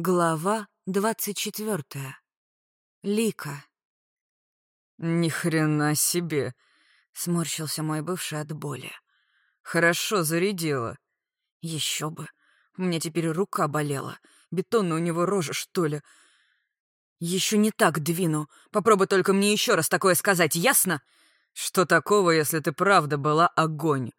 Глава двадцать четвертая. Лика. «Ни хрена себе!» — сморщился мой бывший от боли. «Хорошо зарядила». Еще бы. У меня теперь рука болела. Бетонная у него рожа, что ли. Еще не так двину. Попробуй только мне еще раз такое сказать, ясно? Что такого, если ты правда была огонь?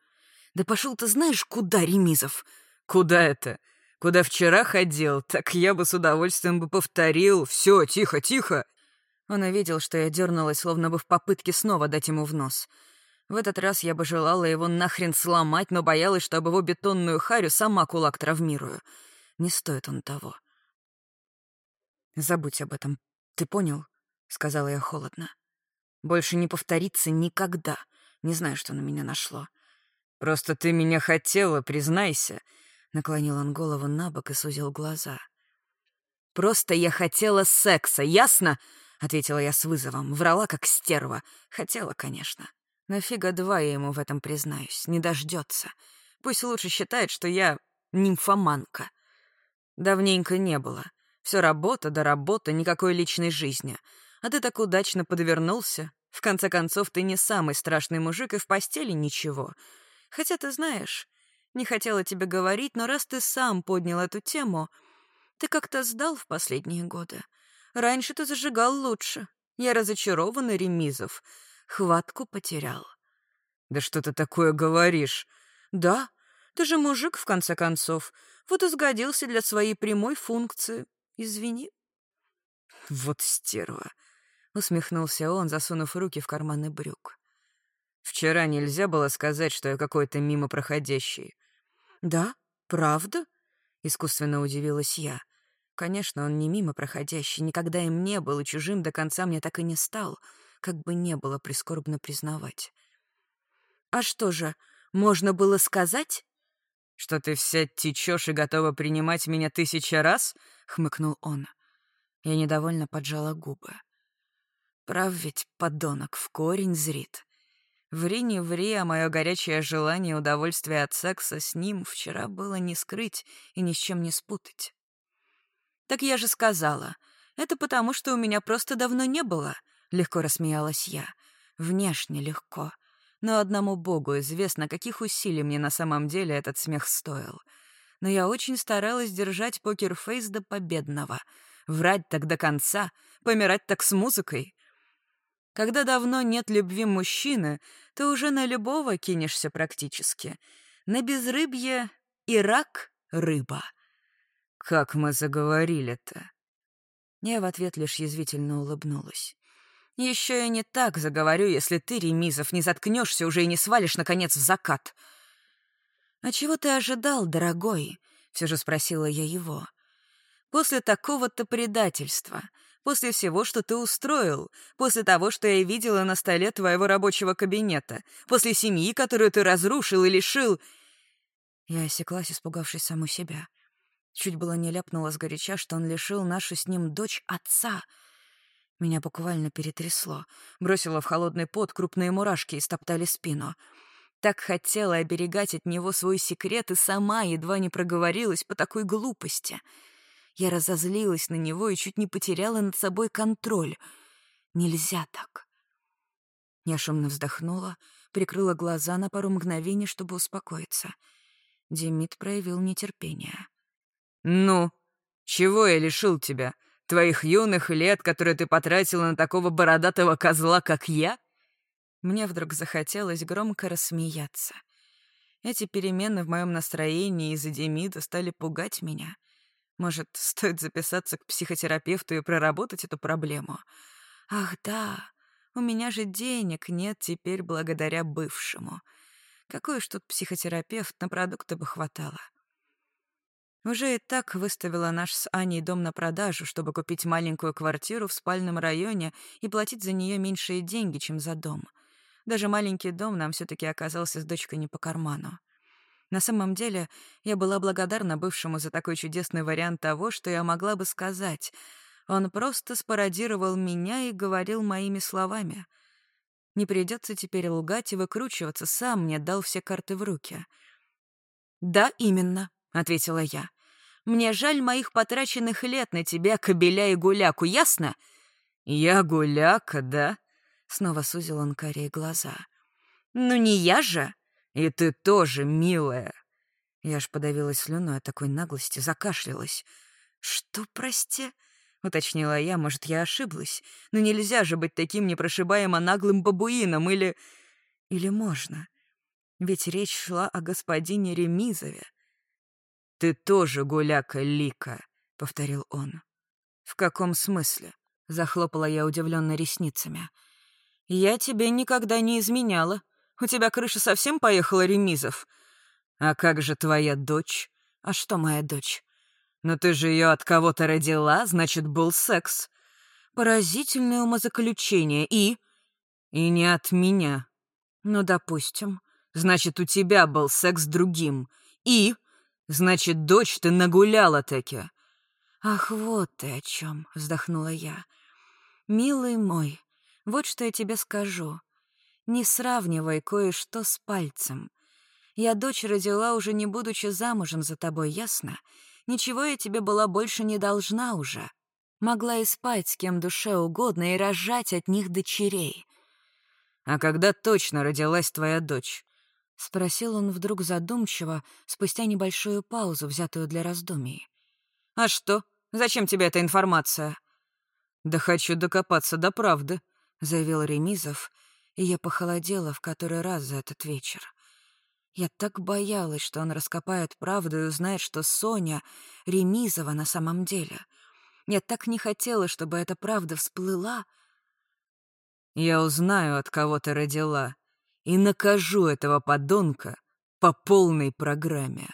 Да пошел ты знаешь куда, Ремизов? Куда это? Куда вчера ходил, так я бы с удовольствием бы повторил. Все, тихо, тихо. Он увидел, что я дернулась, словно бы в попытке снова дать ему в нос. В этот раз я бы желала его нахрен сломать, но боялась, что об его бетонную харю сама кулак травмирую. Не стоит он того. «Забудь об этом, ты понял?» — сказала я холодно. «Больше не повторится никогда. Не знаю, что на меня нашло». «Просто ты меня хотела, признайся», Наклонил он голову на бок и сузил глаза. «Просто я хотела секса, ясно?» — ответила я с вызовом. Врала, как стерва. Хотела, конечно. Но фига два я ему в этом признаюсь. Не дождется. Пусть лучше считает, что я нимфоманка. Давненько не было. Все работа да работа, никакой личной жизни. А ты так удачно подвернулся. В конце концов, ты не самый страшный мужик, и в постели ничего. Хотя ты знаешь, не хотела тебе говорить, но раз ты сам поднял эту тему, ты как-то сдал в последние годы. Раньше ты зажигал лучше. Я разочарована, Ремизов. Хватку потерял. Да что ты такое говоришь? Да, ты же мужик, в конце концов. Вот и сгодился для своей прямой функции. Извини. Вот стерва. Усмехнулся он, засунув руки в карманы брюк. Вчера нельзя было сказать, что я какой-то мимо проходящий. Да, правда? Искусственно удивилась я. Конечно, он не мимо проходящий, никогда им не был, и чужим до конца мне так и не стал, как бы не было прискорбно признавать. А что же, можно было сказать? Что ты вся течешь и готова принимать меня тысяча раз? хмыкнул он. Я недовольно поджала губы. Прав ведь подонок в корень зрит. Ври не ври, а мое горячее желание и удовольствие от секса с ним вчера было не скрыть и ни с чем не спутать. «Так я же сказала. Это потому, что у меня просто давно не было», — легко рассмеялась я. «Внешне легко. Но одному богу известно, каких усилий мне на самом деле этот смех стоил. Но я очень старалась держать покерфейс до победного. Врать так до конца, помирать так с музыкой. Когда давно нет любви мужчины, ты уже на любого кинешься практически. На безрыбье и рак — рыба. «Как мы заговорили-то?» Я в ответ лишь язвительно улыбнулась. Еще и не так заговорю, если ты, Ремизов, не заткнешься уже и не свалишь, наконец, в закат. «А чего ты ожидал, дорогой?» — все же спросила я его. «После такого-то предательства, После всего, что ты устроил, после того, что я видела на столе твоего рабочего кабинета, после семьи, которую ты разрушил и лишил...» Я осеклась, испугавшись саму себя. Чуть было не ляпнула сгоряча, что он лишил нашу с ним дочь отца. Меня буквально перетрясло. Бросило в холодный пот, крупные мурашки и стоптали спину. Так хотела оберегать от него свой секрет и сама едва не проговорилась по такой глупости — я разозлилась на него и чуть не потеряла над собой контроль. Нельзя так. Я шумно вздохнула, прикрыла глаза на пару мгновений, чтобы успокоиться. Демид проявил нетерпение. «Ну, чего я лишил тебя? Твоих юных лет, которые ты потратила на такого бородатого козла, как я?» Мне вдруг захотелось громко рассмеяться. Эти перемены в моем настроении из-за Демида стали пугать меня — может, стоит записаться к психотерапевту и проработать эту проблему? Ах, да, у меня же денег нет теперь благодаря бывшему. Какой уж тут психотерапевт, на продукты бы хватало. Уже и так выставила наш с Аней дом на продажу, чтобы купить маленькую квартиру в спальном районе и платить за нее меньшие деньги, чем за дом. Даже маленький дом нам все таки оказался с дочкой не по карману. На самом деле, я была благодарна бывшему за такой чудесный вариант того, что я могла бы сказать. Он просто спародировал меня и говорил моими словами. Не придется теперь лгать и выкручиваться, сам мне дал все карты в руки. «Да, именно», — ответила я. Мне жаль моих потраченных лет на тебя, кобеля и гуляку, ясно?» «Я гуляка, да?» Снова сузил он карие глаза. «Ну не я же!» «И ты тоже, милая!» Я аж подавилась слюной от такой наглости, закашлялась. «Что, прости?» — уточнила я. «Может, я ошиблась? Но нельзя же быть таким непрошибаемо наглым бабуином, или... Или можно? Ведь речь шла о господине Ремизове». «Ты тоже гуляка, Лика», — повторил он. «В каком смысле?» — захлопала я удивленно ресницами. «Я тебе никогда не изменяла. У тебя крыша совсем поехала, Ремизов?» «А как же твоя дочь?» «А что моя дочь?» «Но ты же ее от кого-то родила, значит, был секс». «Поразительное умозаключение. И?» «И не от меня». «Ну, допустим». «Значит, у тебя был секс с другим. И?» «Значит, дочь ты нагуляла таки». «Ах, вот ты о чем, вздохнула я. «Милый мой, вот что я тебе скажу. Не сравнивай кое-что с пальцем. Я дочь родила, уже не будучи замужем за тобой, ясно? Ничего я тебе была больше не должна уже. Могла и спать с кем душе угодно и рожать от них дочерей. А когда точно родилась твоя дочь? — спросил он вдруг задумчиво, спустя небольшую паузу, взятую для раздумий. «А что? Зачем тебе эта информация?» «Да хочу докопаться до правды», — заявил Ремизов, и я похолодела в который раз за этот вечер. Я так боялась, что он раскопает правду и узнает, что Соня — Ремизова на самом деле. Я так не хотела, чтобы эта правда всплыла. «Я узнаю, от кого ты родила», и накажу этого подонка по полной программе.